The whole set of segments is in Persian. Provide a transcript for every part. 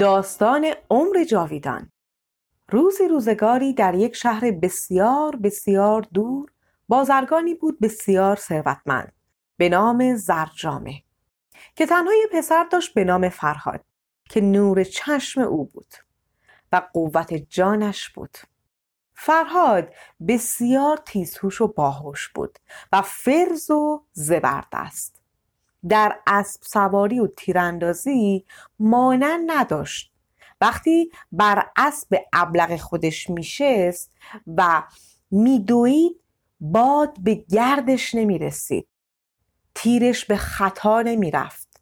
داستان عمر جاویدان. روزی روزگاری در یک شهر بسیار بسیار دور بازرگانی بود بسیار ثروتمند به نام زرجامه که تنها یه پسر داشت به نام فرهاد که نور چشم او بود و قوت جانش بود. فرهاد بسیار تیزهوش و باهوش بود و فرز و زبردست. در اسب سواری و تیراندازی مانند نداشت. وقتی بر اسب ابلغ خودش میشست و میدوید باد به گردش نمی‌رسید. تیرش به خطا نمی‌رفت.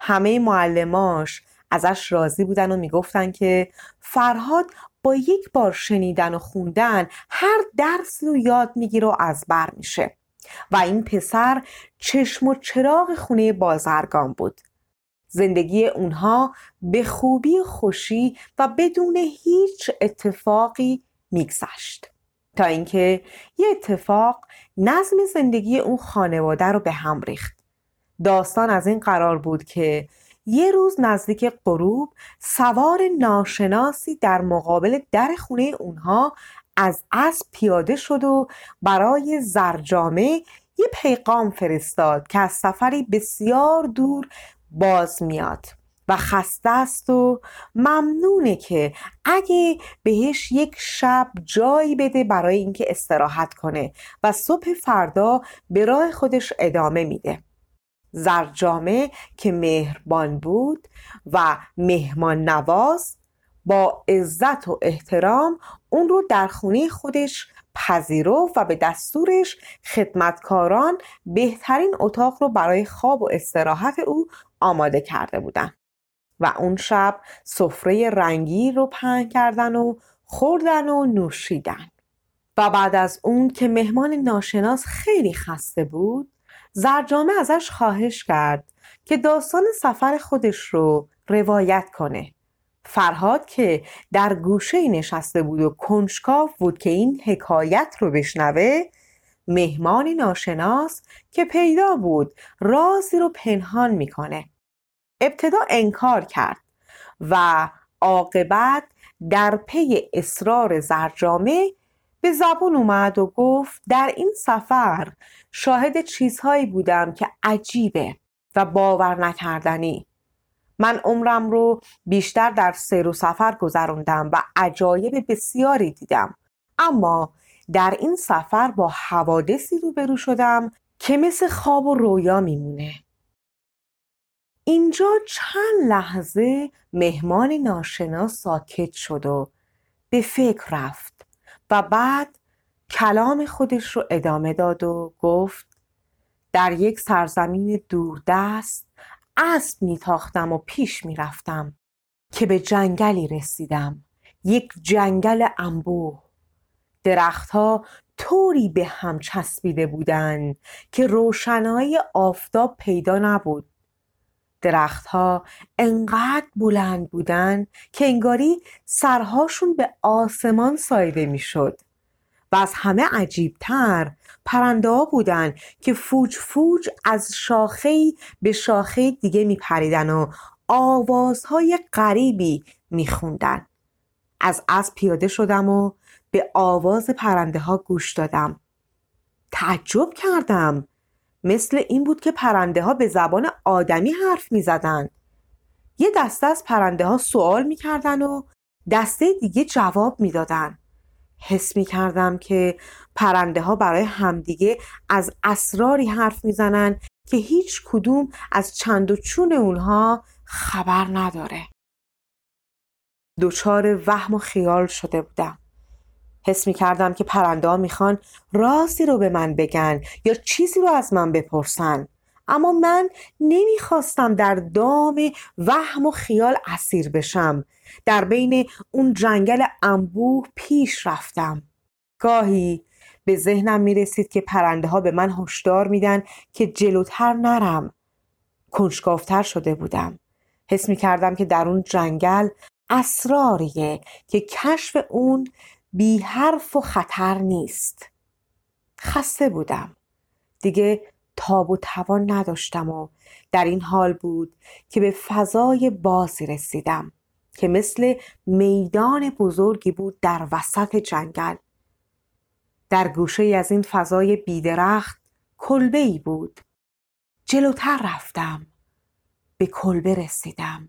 همه معلماش ازش راضی بودن و می‌گفتن که فرهاد با یک بار شنیدن و خوندن هر درسی رو یاد می‌گیره و از بر میشه. و این پسر چشم و چراغ خونه بازرگان بود. زندگی اونها به خوبی خوشی و بدون هیچ اتفاقی میگذشت. تا اینکه یه اتفاق نظم زندگی اون خانواده رو به هم ریخت. داستان از این قرار بود که یه روز نزدیک غروب سوار ناشناسی در مقابل در خونه اونها از اسب پیاده شد و برای زرجامه یه پیغام فرستاد که از سفری بسیار دور باز میاد و خسته است و ممنونه که اگه بهش یک شب جایی بده برای اینکه استراحت کنه و صبح فردا به راه خودش ادامه میده. زرجامه که مهربان بود و مهمان نواز با عزت و احترام اون رو در خونه خودش پذیرفت و به دستورش خدمتکاران بهترین اتاق رو برای خواب و استراحت او آماده کرده بودن. و اون شب سفره رنگی رو پهن کردن و خوردن و نوشیدن. و بعد از اون که مهمان ناشناس خیلی خسته بود زرجامه ازش خواهش کرد که داستان سفر خودش رو روایت کنه. فرهاد که در گوشه نشسته بود و کنجکاو بود که این حکایت رو بشنوه مهمانی ناشناس که پیدا بود رازی رو پنهان می‌کنه. ابتدا انکار کرد و عاقبت در پی اصرار زرجامه به زبون اومد و گفت در این سفر شاهد چیزهایی بودم که عجیبه و باور نکردنی. من عمرم رو بیشتر در سیر و سفر گذروندم و عجایب بسیاری دیدم. اما در این سفر با حوادثی روبرو شدم که مثل خواب و رویا میمونه. اینجا چند لحظه مهمان ناشناس ساکت شد و به فکر رفت و بعد کلام خودش رو ادامه داد و گفت در یک سرزمین دوردست اسب میتاختم و پیش می‌رفتم که به جنگلی رسیدم. یک جنگل انبوه. درختها طوری به هم چسبیده بودند که روشنایی آفتاب پیدا نبود. درختها انقدر بلند بودند که انگاری سرهاشون به آسمان سایده می‌شد. و از همه عجیبتر پرنده ها بودن که فوج فوج از شاخه به شاخه دیگه میپریدن و آوازهای غریبی میخوندن از از پیاده شدم و به آواز پرنده ها گوش دادم تعجب کردم مثل این بود که پرنده ها به زبان آدمی حرف می زدن. یه دسته از پرنده ها سوال می کردن و دسته دیگه جواب می دادن. حس می کردم که پرنده ها برای همدیگه از اسراری حرف می‌زنن که هیچ کدوم از چند و چون اونها خبر نداره. دچار وهم و خیال شده بودم. حس می کردم که پرنده ها می‌خوان رازی رو به من بگن یا چیزی رو از من بپرسن. اما من نمی‌خواستم در دام وهم و خیال اسیر بشم. در بین اون جنگل انبوه پیش رفتم. گاهی به ذهنم می رسید که پرنده ها به من هشدار میدن که جلوتر نرم. کنجکافتر شده بودم. حس می کردم که در اون جنگل اسراریه که کشف اون بی حرف و خطر نیست. خسته بودم. دیگه تاب و توان نداشتم و در این حال بود که به فضای بازی رسیدم. که مثل میدان بزرگی بود در وسط جنگل. در گوشه از این فضای بیدرخت کلبه ای بود. جلوتر رفتم. به کلبه رسیدم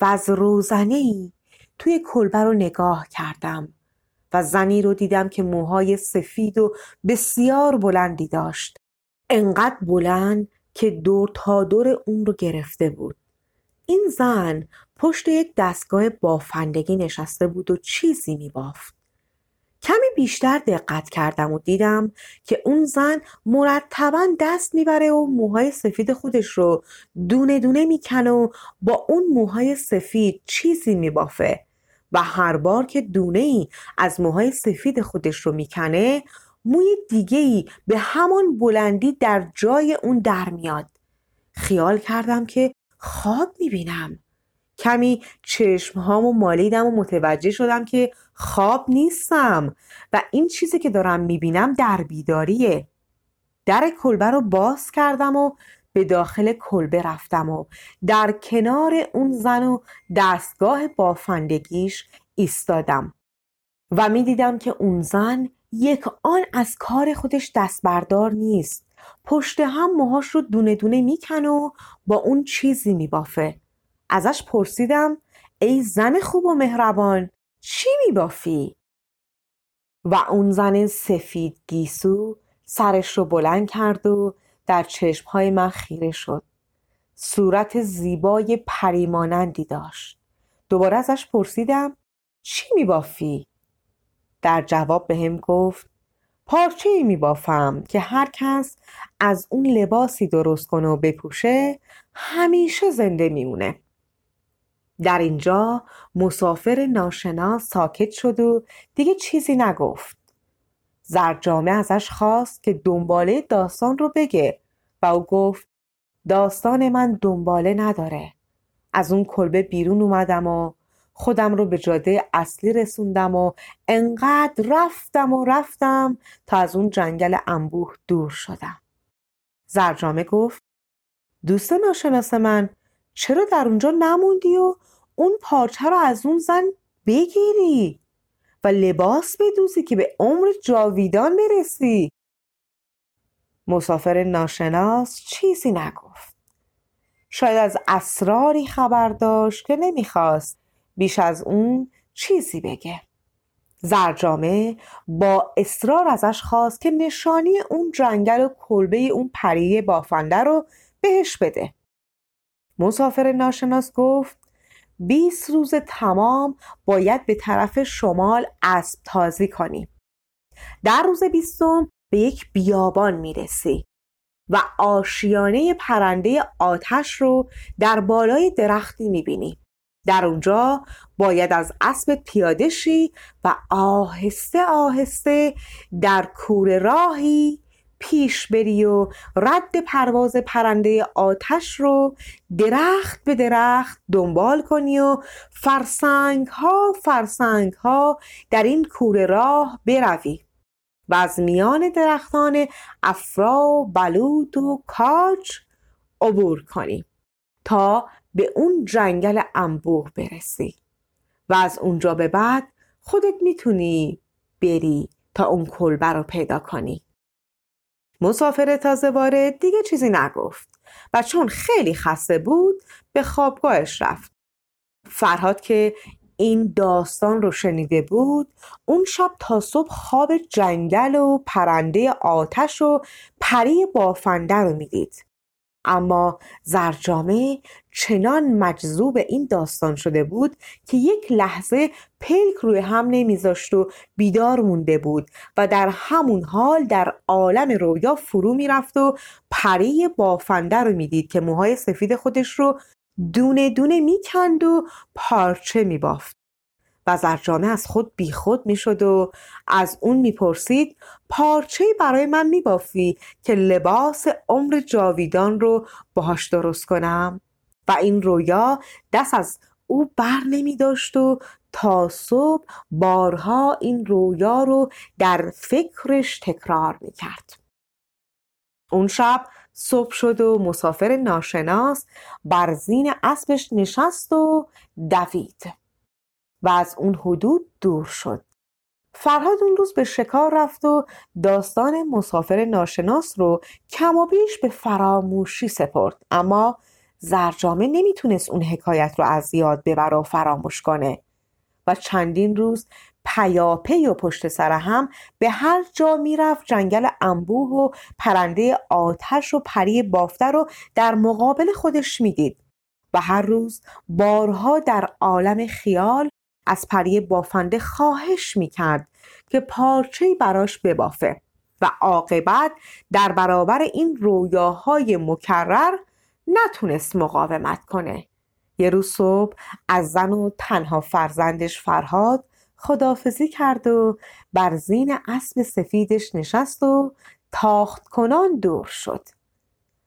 و از روزنه ای توی کلبه رو نگاه کردم و زنی رو دیدم که موهای سفید و بسیار بلندی داشت. انقدر بلند که دور تا دور اون رو گرفته بود. این زن پشت یک دستگاه بافندگی نشسته بود و چیزی میبافت. کمی بیشتر دقت کردم و دیدم که اون زن مرتبا دست می‌بره و موهای سفید خودش رو دونه دونه می‌کنه و با اون موهای سفید چیزی میبافه و هر بار که دونه ای از موهای سفید خودش رو می‌کنه موی دیگه ای به همان بلندی در جای اون در میاد. خیال کردم که خواب می‌بینم. کمی چشمهامو مالیدم و متوجه شدم که خواب نیستم و این چیزی که دارم می‌بینم در بیداریه. در کلبه رو باز کردم و به داخل کلبه رفتم و در کنار اون زن و دستگاه بافندگیش ایستادم و می‌دیدم که اون زن یک آن از کار خودش دست بردار نیست. پشت هم موهاش رو دونه دونه می‌کنه و با اون چیزی میبافه ازش پرسیدم ای زن خوب و مهربان چی میبافی؟ و اون زن سفید گیسو سرش رو بلند کرد و در چشمهای من خیره شد صورت زیبای پریمانندی داشت دوباره ازش پرسیدم چی میبافی؟ در جواب به هم گفت پارچه ای می بافم که هر کس از اون لباسی درست کنه و بپوشه همیشه زنده میمونه. در اینجا مسافر ناشناس ساکت شد و دیگه چیزی نگفت. زرجامه ازش خواست که دنباله داستان رو بگه و او گفت داستان من دنباله نداره. از اون کلبه بیرون اومدم و خودم رو به جاده اصلی رسوندم و انقدر رفتم و رفتم تا از اون جنگل انبوه دور شدم. زرجامه گفت دوست ناشناس من چرا در اونجا نموندی و اون پارچه رو از اون زن بگیری؟ و لباس بدوزی که به عمر جاویدان برسی. مسافر ناشناس چیزی نگفت. شاید از اسراری خبر داشت که نمی‌خواست بیش از اون چیزی بگه. زرجامه با اصرار ازش خواست که نشانی اون جنگل و کلبه اون پریه بافنده رو بهش بده. مسافر ناشناس گفت 20 روز تمام باید به طرف شمال اسب تازی کنیم در روز بیستم به یک بیابان می‌رسی و آشیانه پرنده آتش رو در بالای درختی می‌بینی. در اونجا باید از اسب پیاده شی و آهسته آهسته در کور راهی پیش بری و رد پرواز پرنده آتش رو درخت به درخت دنبال کنی و فرسنگ ها فرسنگ ها در این کور راه بروی و از میان درختان افرا و بلوط و کاج عبور کنی تا به اون جنگل انبوه برسی و از اونجا به بعد خودت می‌تونی بری تا اون کلبه رو پیدا کنی. مسافر تازه وارد دیگه چیزی نگفت و چون خیلی خسته بود به خوابگاهش رفت. فرهاد که این داستان رو شنیده بود اون شب تا صبح خواب جنگل و پرنده آتش و پری بافنده رو می‌دید. اما زرجامه چنان مجذوب این داستان شده بود که یک لحظه پلک روی هم نمیذاشت و بیدار مونده بود و در همون حال در عالم رویا فرو می‌رفت و پری بافنده رو می‌دید که موهای سفید خودش رو دونه دونه می‌کند و پارچه میبافت. و زرجامه از خود بیخود می‌شد و از اون می‌پرسید پارچه برای من میبافی که لباس عمر جاویدان رو باهاش درست کنم؟ و این رویا دست از او بر نمی داشت و تا صبح بارها این رویا رو در فکرش تکرار می کرد. اون شب صبح شد و مسافر ناشناس بر زین اسبش نشست و دوید و از اون حدود دور شد فرهاد اون روز به شکار رفت و داستان مسافر ناشناس رو کم و بیش به فراموشی سپرد اما زرجامه نمی‌تونست اون حکایت رو از یاد ببر و فراموش کنه. و چندین روز پیاپی و پشت سر هم به هر جا می‌رفت جنگل انبوه و پرنده آتش و پری بافته رو در مقابل خودش می‌دید. و هر روز بارها در عالم خیال از پری بافنده خواهش می‌کرد که پارچه براش ببافه و عاقبت در برابر این رویاهای مکرر نتونست مقاومت کنه. یه روز صبح از زن و تنها فرزندش فرهاد خدافزی کرد و بر زین اسب سفیدش نشست و تاخت کنان دور شد.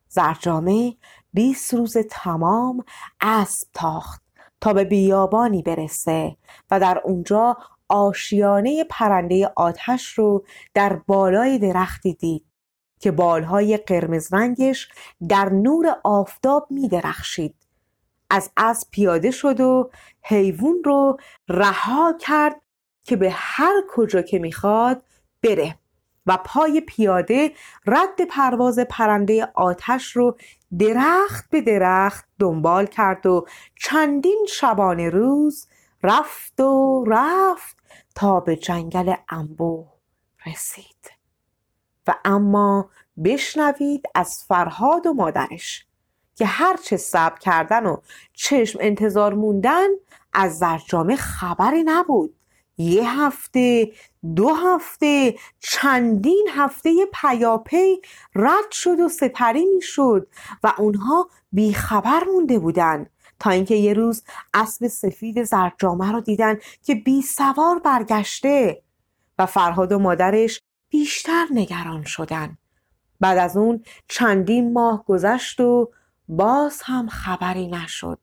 زرجامه بیست روز تمام اسب تاخت تا به بیابانی برسه و در اونجا آشیانه پرنده آتش رو در بالای درختی دید. که بالهای قرمز رنگش در نور آفتاب می درخشید. از از پیاده شد و حیوان رو رها کرد که به هر کجا که می‌خواد بره و پای پیاده رد پرواز پرنده آتش رو درخت به درخت دنبال کرد و چندین شبانه روز رفت و رفت تا به جنگل انبوه رسید و اما بشنوید از فرهاد و مادرش که هرچه صبر کردن و چشم انتظار موندن از زرجامه خبری نبود. یه هفته دو هفته چندین هفته پیاپی رد شد و سپری می‌شد و اونها بیخبر مونده بودن تا اینکه یه روز اسب سفید زرجامه رو دیدن که بی سوار برگشته و فرهاد و مادرش بیشتر نگران شدن. بعد از اون چندین ماه گذشت و باز هم خبری نشد.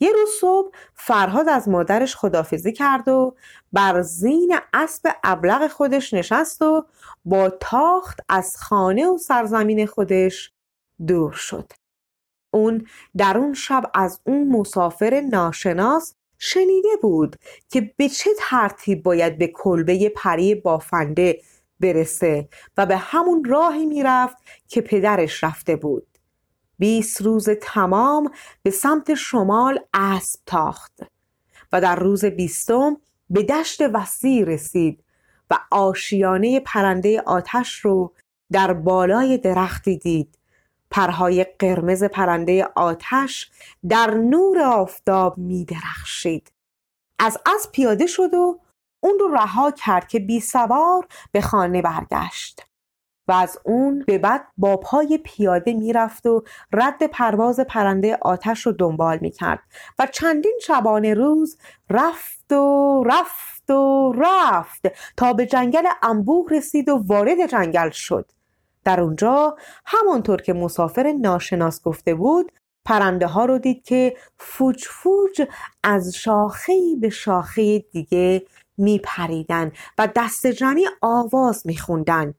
یه روز صبح فرهاد از مادرش خدافزی کرد و بر زین اسب ابلغ خودش نشست و با تاخت از خانه و سرزمین خودش دور شد. اون در اون شب از اون مسافر ناشناس شنیده بود که به چه ترتیب باید به کلبه پری بافنده برسه و به همون راهی می‌رفت که پدرش رفته بود. بیست روز تمام به سمت شمال اسب تاخت و در روز بیستم به دشت وسیع رسید و آشیانه پرنده آتش رو در بالای درختی دید. پرهای قرمز پرنده آتش در نور آفتاب می درخشید از از پیاده شد و اون رو رها کرد که بی سوار به خانه برگشت و از اون به بعد با پای پیاده می‌رفت و رد پرواز پرنده آتش رو دنبال می‌کرد و چندین شبانه روز رفت و رفت و رفت تا به جنگل انبوه رسید و وارد جنگل شد. در اونجا همانطور که مسافر ناشناس گفته بود پرنده ها رو دید که فوج فوج از شاخه به شاخه دیگه میپریدن و دست جمعی آواز میخوندن.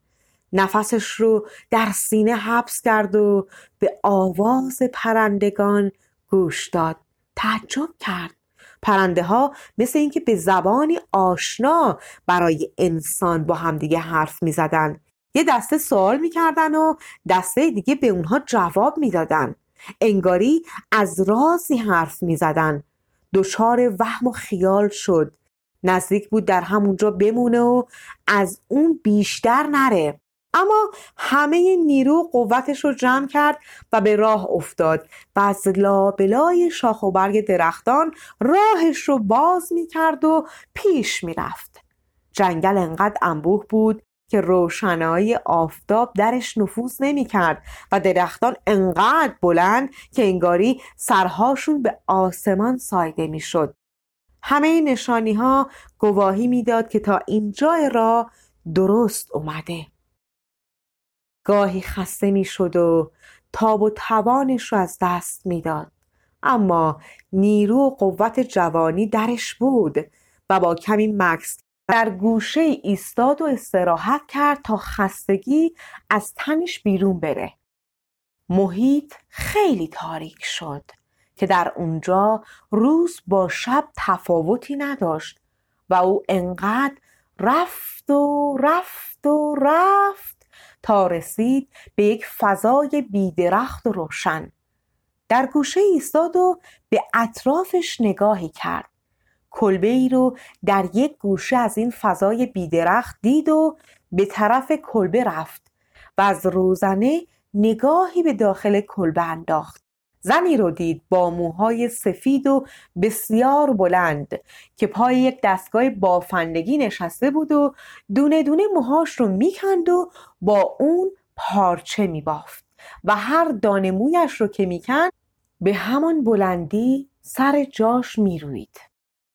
نفسش رو در سینه حبس کرد و به آواز پرندگان گوش داد. تعجب کرد. پرنده ها مثل اینکه به زبانی آشنا برای انسان با همدیگه حرف می زدن. یه دسته سوال می‌کردن و دسته دیگه به اونها جواب می‌دادن. انگاری از رازی حرف می‌زدن. دچار وهم و خیال شد. نزدیک بود در همونجا بمونه و از اون بیشتر نره اما همه نیرو قوتش رو جمع کرد و به راه افتاد و از لابلای شاخ و برگ درختان راهش رو باز می کرد و پیش می رفت. جنگل انقدر انبوه بود که روشنایی آفتاب درش نفوذ نمی کرد و درختان انقدر بلند که انگاری سرهاشون به آسمان سایده می شد. همه نشانی ها گواهی می‌داد که تا اینجا را درست اومده. گاهی خسته می شد و تاب و توانش رو از دست می‌داد. اما نیرو و قوت جوانی درش بود و با کمی مکس در گوشه ایستاد و استراحت کرد تا خستگی از تنش بیرون بره. محیط خیلی تاریک شد که در اونجا روز با شب تفاوتی نداشت و او انقدر رفت و رفت و رفت تا رسید به یک فضای بیدرخت و روشن. در گوشه ایستاد و به اطرافش نگاهی کرد. کلبه ای رو در یک گوشه از این فضای بیدرخت دید و به طرف کلبه رفت و از روزنه نگاهی به داخل کلبه انداخت. زنی رو دید با موهای سفید و بسیار بلند که پای یک دستگاه بافندگی نشسته بود و دونه دونه موهاش رو می‌کند و با اون پارچه میبافت و هر دانه مویش رو که می‌کند به همان بلندی سر جاش می‌روید.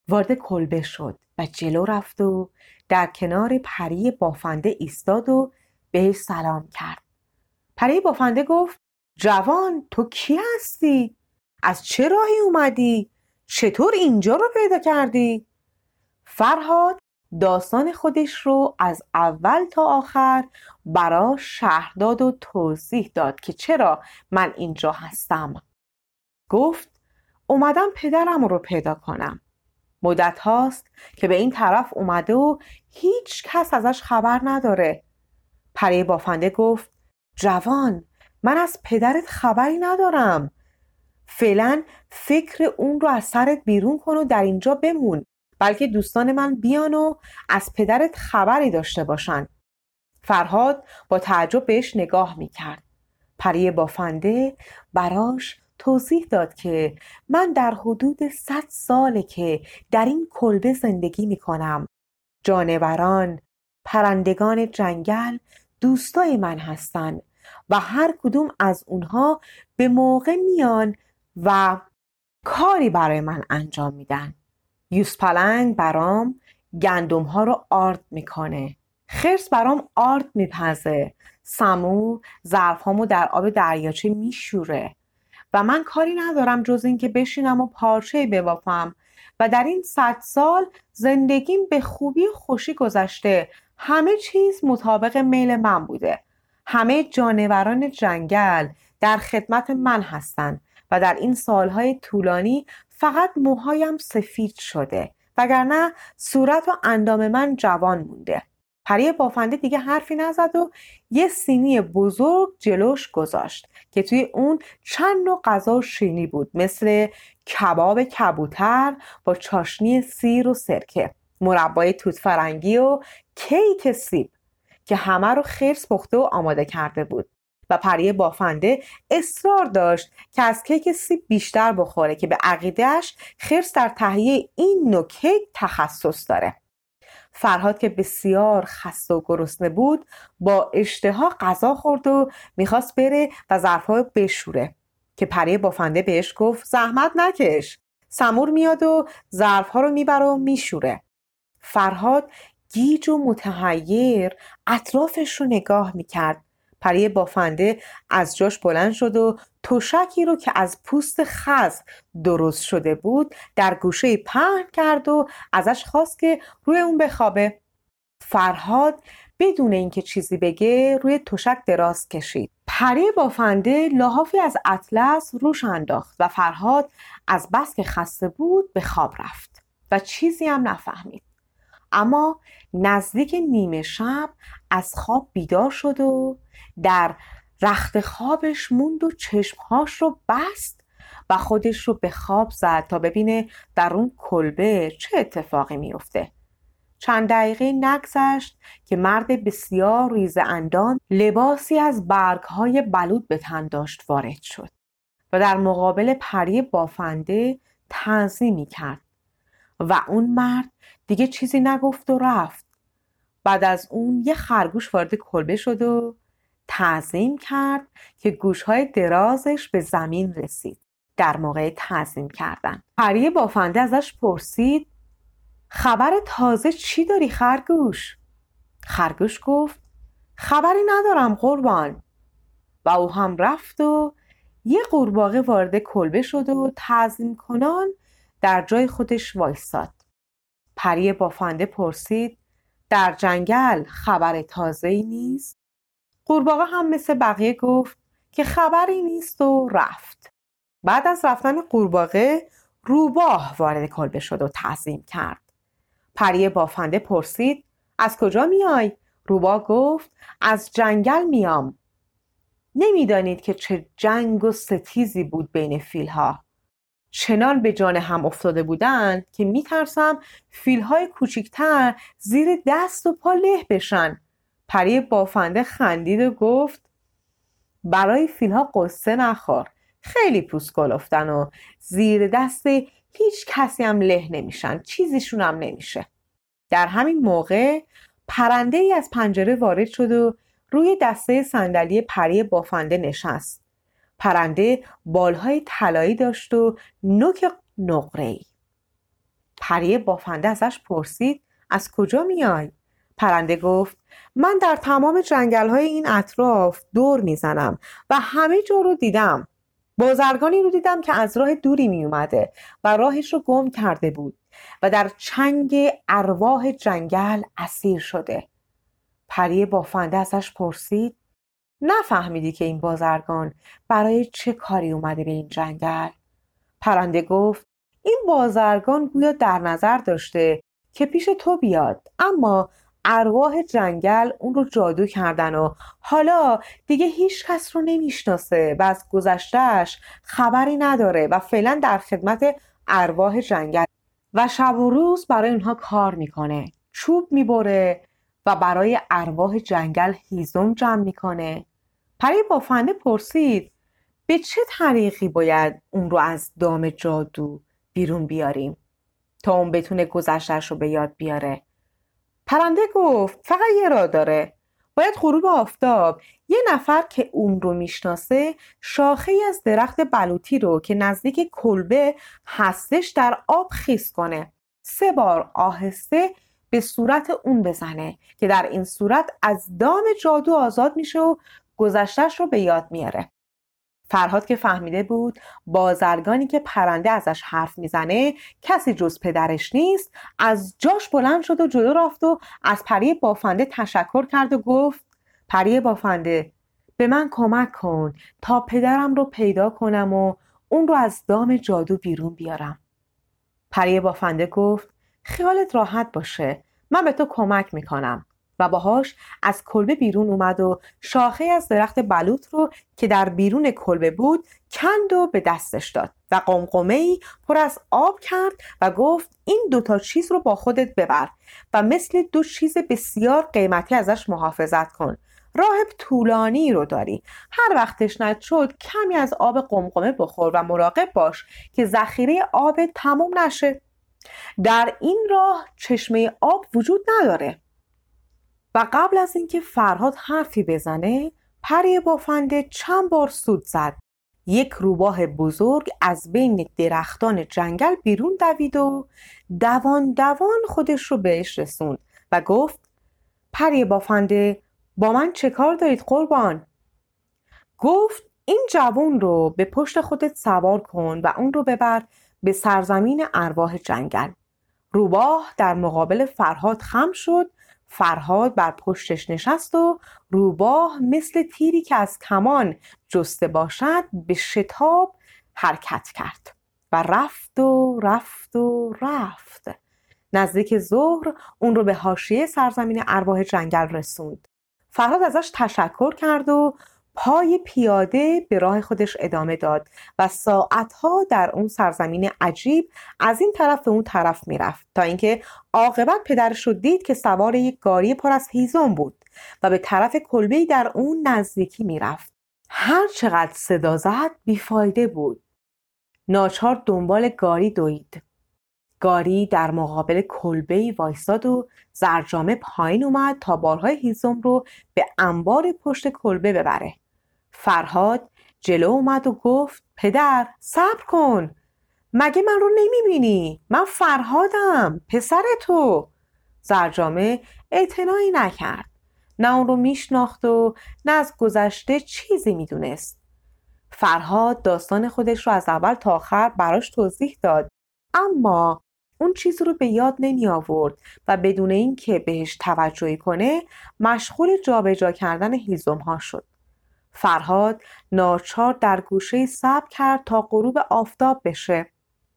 وارد کلبه شد و جلو رفت و در کنار پری بافنده ایستاد و بهش سلام کرد. پری بافنده گفت جوان تو کی هستی؟ از چه راهی اومدی؟ چطور اینجا رو پیدا کردی؟ فرهاد داستان خودش رو از اول تا آخر برا شهر داد و توضیح داد که چرا من اینجا هستم گفت اومدم پدرم رو پیدا کنم مدت هاست که به این طرف اومده و هیچ کس ازش خبر نداره پری بافنده گفت جوان من از پدرت خبری ندارم. فعلا فکر اون رو از سرت بیرون کن و در اینجا بمون بلکه دوستان من بیان و از پدرت خبری داشته باشن. فرهاد با تعجب بهش نگاه می‌کرد. پری بافنده براش توضیح داد که من در حدود صد ساله که در این کلبه زندگی می‌کنم. جانوران پرندگان جنگل دوستای من هستند و هر کدوم از اونها به موقع میان و کاری برای من انجام میدن. یوز پلنگ برام گندم ها رو آرد می‌کنه. خرس برام آرد میپزه. سمو ظرف هامو در آب دریاچه میشوره. و من کاری ندارم جز اینکه بشینم و پارچه ببافم. و در این صد سال زندگیم به خوبی و خوشی گذشته. همه چیز مطابق میل من بوده. همه جانوران جنگل در خدمت من هستند و در این سالهای طولانی فقط موهایم سفید شده وگرنه صورت و اندام من جوان مونده. پری بافنده دیگه حرفی نزد و یه سینی بزرگ جلوش گذاشت که توی اون چند نوع غذا و شیرینی بود مثل کباب کبوتر با چاشنی سیر و سرکه مربای توت فرنگی و کیک سیب. که همه رو خرس پخته و آماده کرده بود و پری بافنده اصرار داشت که از کیک سیب بیشتر بخوره که به عقیدهش خرس در تهیه این نوع کیک تخصص داره. فرهاد که بسیار خسته و گرسنه بود با اشتها غذا خورد و می‌خواست بره و ظرفها بشوره که پری بافنده بهش گفت زحمت نکش سمور میاد و ظرفها رو می‌بره و میشوره. فرهاد گیج و متحیر اطرافش رو نگاه می‌کرد. پری بافنده از جاش بلند شد و تشکی رو که از پوست خز درست شده بود در گوشه پهن کرد و ازش خواست که روی اون بخوابه. فرهاد بدون اینکه چیزی بگه روی تشک دراز کشید. پری بافنده لحافی از اطلس روش انداخت و فرهاد از بس که خسته بود به خواب رفت و چیزی هم نفهمید. اما نزدیک نیمه شب از خواب بیدار شد و در رخت خوابش موند و چشمهاش رو بست و خودش رو به خواب زد تا ببینه در اون کلبه چه اتفاقی میفته چند دقیقه نگذشت که مرد بسیار ریز اندام لباسی از برگهای بلود به تن داشت وارد شد و در مقابل پری بافنده تعظیمی کرد و اون مرد دیگه چیزی نگفت و رفت. بعد از اون یه خرگوش وارد کلبه شد و تعظیم کرد که گوشهای درازش به زمین رسید. در موقع تعظیم کردن. پری بافنده ازش پرسید خبر تازه چی داری خرگوش؟ خرگوش گفت خبری ندارم قربان. و او هم رفت و یه قورباغه وارد کلبه شد و تعظیم کنان در جای خودش وایستاد پری بافنده پرسید در جنگل خبر تازه ای نیست؟ قورباغه هم مثل بقیه گفت که خبری نیست و رفت. بعد از رفتن قورباغه روباه وارد کلبه شد و تعظیم کرد. پری بافنده پرسید از کجا میای؟ روباه گفت از جنگل میام. نمی‌دانید که چه جنگ و ستیزی بود بین فیلها. چنان به جان هم افتاده بودند که میترسم فیلهای کوچیکتر زیر دست و پا له بشن. پری بافنده خندید و گفت برای فیلها قصه نخور خیلی پوست گلفتن و زیر دست هیچ کسی هم له نمیشن. چیزیشون هم نمیشه. در همین موقع پرنده ای از پنجره وارد شد و روی دسته صندلی پری بافنده نشست. پرنده بالهای طلایی داشت و نوک نقره پری بافنده ازش پرسید از کجا میای؟ پرنده گفت من در تمام جنگل های این اطراف دور می‌زنم و همه جا رو دیدم. بازرگانی رو دیدم که از راه دوری می اومده و راهش رو گم کرده بود و در چنگ ارواح جنگل اسیر شده. پری بافنده ازش پرسید نفهمیدی که این بازرگان برای چه کاری اومده به این جنگل؟ پرنده گفت این بازرگان گویا در نظر داشته که پیش تو بیاد اما ارواح جنگل اون رو جادو کردن و حالا دیگه هیچ کس رو نمی‌شناسه و از گذشتهش خبری نداره و فعلا در خدمت ارواح جنگل و شب و روز برای اونها کار می‌کنه. چوب می‌بره و برای ارواح جنگل هیزم جمع می‌کنه. پری بافنده پرسید به چه طریقی باید اون رو از دام جادو بیرون بیاریم تا اون بتونه گذشتش رو به یاد بیاره؟ پرنده گفت فقط یه راه داره. باید غروب آفتاب. یه نفر که اون رو می‌شناسه شاخه از درخت بلوطی رو که نزدیک کلبه هستش در آب خیس کنه. سه بار آهسته به صورت اون بزنه که در این صورت از دام جادو آزاد میشه و گذشتش رو به یاد میاره. فرهاد که فهمیده بود بازرگانی که پرنده ازش حرف می‌زنه کسی جز پدرش نیست از جاش بلند شد و جلو رفت و از پری بافنده تشکر کرد و گفت پری بافنده به من کمک کن تا پدرم رو پیدا کنم و اون رو از دام جادو بیرون بیارم. پری بافنده گفت خیالت راحت باشه. من به تو کمک می‌کنم. و باهاش از کلبه بیرون اومد و شاخه از درخت بلوط رو که در بیرون کلبه بود کند و به دستش داد و قمقمه ای پر از آب کرد و گفت این دوتا چیز رو با خودت ببر و مثل دو چیز بسیار قیمتی ازش محافظت کن. راهب طولانی رو داری. هر وقتش نشد شد کمی از آب قمقمه بخور و مراقب باش که ذخیره آب تموم نشه. در این راه چشمه آب وجود نداره و قبل از اینکه فرهاد حرفی بزنه پری بافنده چند بار سود زد یک روباه بزرگ از بین درختان جنگل بیرون دوید و دوان دوان خودش رو بهش رسوند و گفت پری بافنده با من چه کار دارید قربان؟ گفت این جوان رو به پشت خودت سوار کن و اون رو ببر به سرزمین ارواح جنگل. روباه در مقابل فرهاد خم شد. فرهاد بر پشتش نشست و روباه مثل تیری که از کمان جسته باشد به شتاب حرکت کرد و رفت و رفت و رفت. نزدیک ظهر اون رو به حاشیه سرزمین ارواح جنگل رسوند. فرهاد ازش تشکر کرد و پای پیاده به راه خودش ادامه داد و ساعتها در اون سرزمین عجیب از این طرف به اون طرف می‌رفت تا اینکه عاقبت پدرش رو دید که سوار یک گاری پر از هیزم بود و به طرف کلبه در اون نزدیکی می‌رفت. هر چقدر صدا زد بیفایده بود. ناچار دنبال گاری دوید. گاری در مقابل کلبه وایستاد و زرجامه پایین اومد تا بارهای هیزم رو به انبار پشت کلبه ببره. فرهاد جلو اومد و گفت پدر صبر کن. مگه من رو نمی‌بینی؟ من فرهادم پسر تو. زرجامه اعتنایی نکرد. نه اون رو میشناخت و نه از گذشته چیزی می‌دونست. فرهاد داستان خودش رو از اول تا آخر براش توضیح داد. اما اون چیزی رو به یاد نمی آورد و بدون اینکه بهش توجهی کنه مشغول جابجا کردن هیزم ها شد. فرهاد ناچار در گوشه صبر کرد تا غروب آفتاب بشه.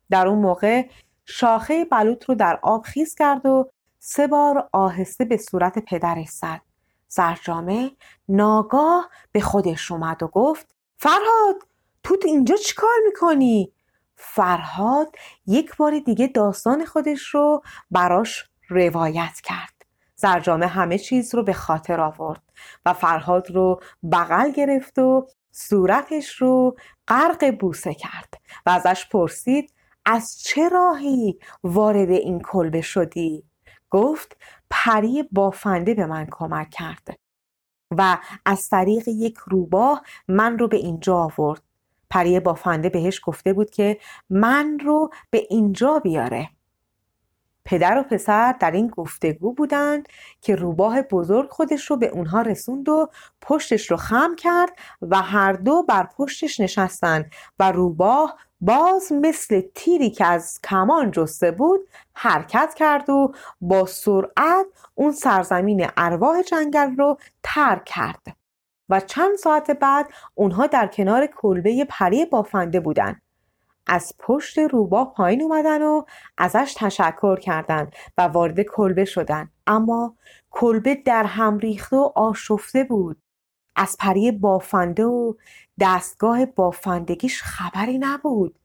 در اون موقع شاخه بلوط رو در آب خیز کرد و سه بار آهسته به صورت پدرش زد. سرجامه ناگاه به خودش اومد و گفت فرهاد تو اینجا چیکار می‌کنی؟ فرهاد یک بار دیگه داستان خودش رو براش روایت کرد. سرجامه همه چیز رو به خاطر آورد و فرهاد رو بغل گرفت و صورتش رو غرق بوسه کرد و ازش پرسید از چه راهی وارد این کلبه شدی؟ گفت پری بافنده به من کمک کرد و از طریق یک روباه من رو به اینجا آورد پری بافنده بهش گفته بود که من رو به اینجا بیاره پدر و پسر در این گفتگو بودند که روباه بزرگ خودش رو به اونها رسوند و پشتش رو خم کرد و هر دو بر پشتش نشستند و روباه باز مثل تیری که از کمان جسته بود حرکت کرد و با سرعت اون سرزمین ارواح جنگل رو ترک کرد و چند ساعت بعد اونها در کنار کلبه پری بافنده بودند. از پشت روباه پایین اومدن و ازش تشکر کردند و وارد کلبه شدن. اما کلبه در هم ریخته و آشفته بود. از پری بافنده و دستگاه بافندگیش خبری نبود.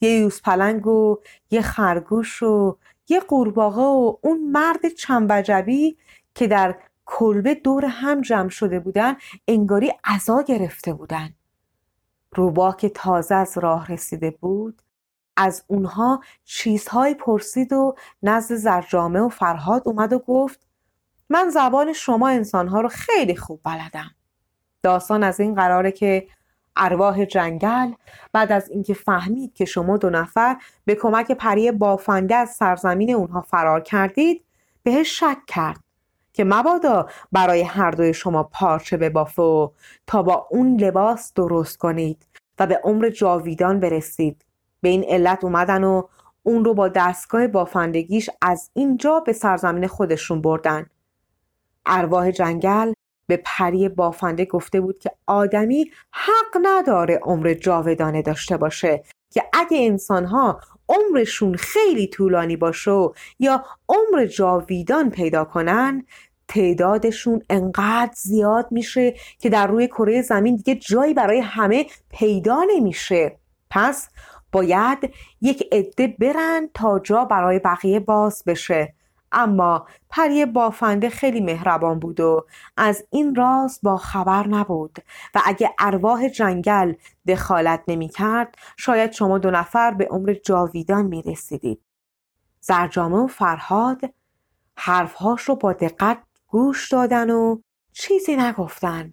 یه یوز پلنگ و یه خرگوش و یه قورباغه و اون مرد چنبجبی که در کلبه دور هم جمع شده بودن انگاری عذا گرفته بودن. روباه که تازه از راه رسیده بود از اونها چیزهایی پرسید و نزد زرجامه و فرهاد اومد و گفت من زبان شما انسانها رو خیلی خوب بلدم. داستان از این قراره که ارواح جنگل بعد از اینکه فهمید که شما دو نفر به کمک پری بافنده از سرزمین اونها فرار کردید بهش شک کرد. که مبادا برای هر دوی شما پارچه ببافه و تا با اون لباس درست کنید و به عمر جاویدان برسید. به این علت اومدن و اون رو با دستگاه بافندگیش از اینجا به سرزمین خودشون بردن. ارواح جنگل به پری بافنده گفته بود که آدمی حق نداره عمر جاودانه داشته باشه که اگه انسانها عمرشون خیلی طولانی باشه یا عمر جاویدان پیدا کنن تعدادشون انقدر زیاد میشه که در روی کره زمین دیگه جایی برای همه پیدا نمیشه. پس باید یک عده برن تا جا برای بقیه باز بشه. اما پری بافنده خیلی مهربان بود و از این راز با خبر نبود و اگه ارواح جنگل دخالت نمی کرد شاید شما دو نفر به عمر جاویدان می رسیدید. زرجامه و فرهاد حرفهاش رو با دقت گوش دادن و چیزی نگفتن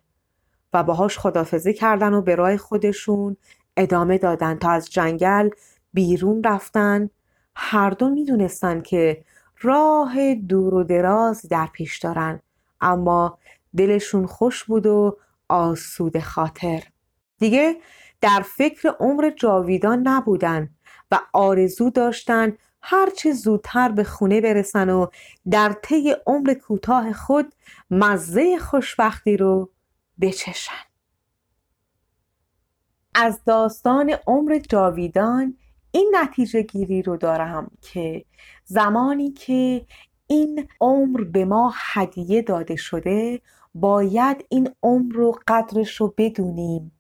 و باهاش خدافزی کردن و به راه خودشون ادامه دادن تا از جنگل بیرون رفتن هر دو می‌دونستن که راه دور و دراز در پیش دارن. اما دلشون خوش بود و آسود خاطر. دیگه در فکر عمر جاویدان نبودن و آرزو داشتن هرچه زودتر به خونه برسن و در طی عمر کوتاه خود مزه خوشبختی رو بچشن. از داستان عمر جاویدان این نتیجه گیری رو دارم که زمانی که این عمر به ما هدیه داده شده باید این عمر رو قدرش رو بدونیم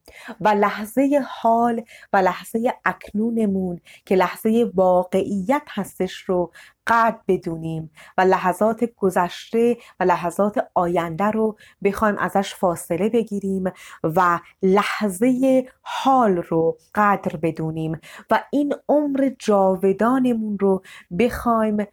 و لحظه حال و لحظه اکنونمون که لحظه واقعیت هستش رو قدر بدونیم و لحظات گذشته و لحظات آینده رو بخوایم ازش فاصله بگیریم و لحظه حال رو قدر بدونیم و این عمر جاودانمون رو بخوایم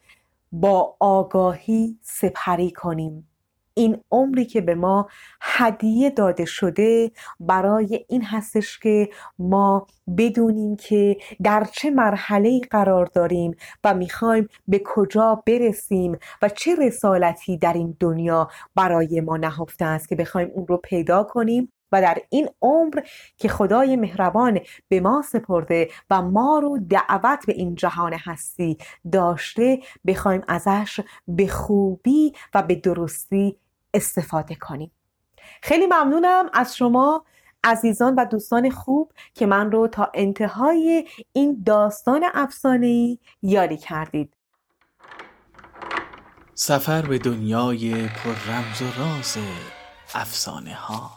با آگاهی سپری کنیم. این عمری که به ما هدیه داده شده برای این هستش که ما بدونیم که در چه مرحله قرار داریم و می‌خوایم به کجا برسیم و چه رسالتی در این دنیا برای ما نهفته است که بخوایم اون رو پیدا کنیم و در این عمر که خدای مهربان به ما سپرده و ما رو دعوت به این جهان هستی داشته بخوایم ازش به خوبی و به درستی استفاده کنیم. خیلی ممنونم از شما عزیزان و دوستان خوب که من رو تا انتهای این داستان افسانه‌ای یاری کردید. سفر به دنیای پر رمز و راز افسانه ها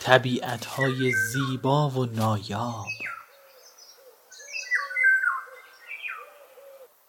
طبیعت های زیبا و نایاب.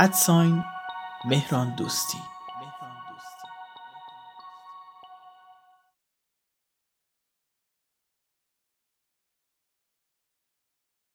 ادساین مهران دوستی.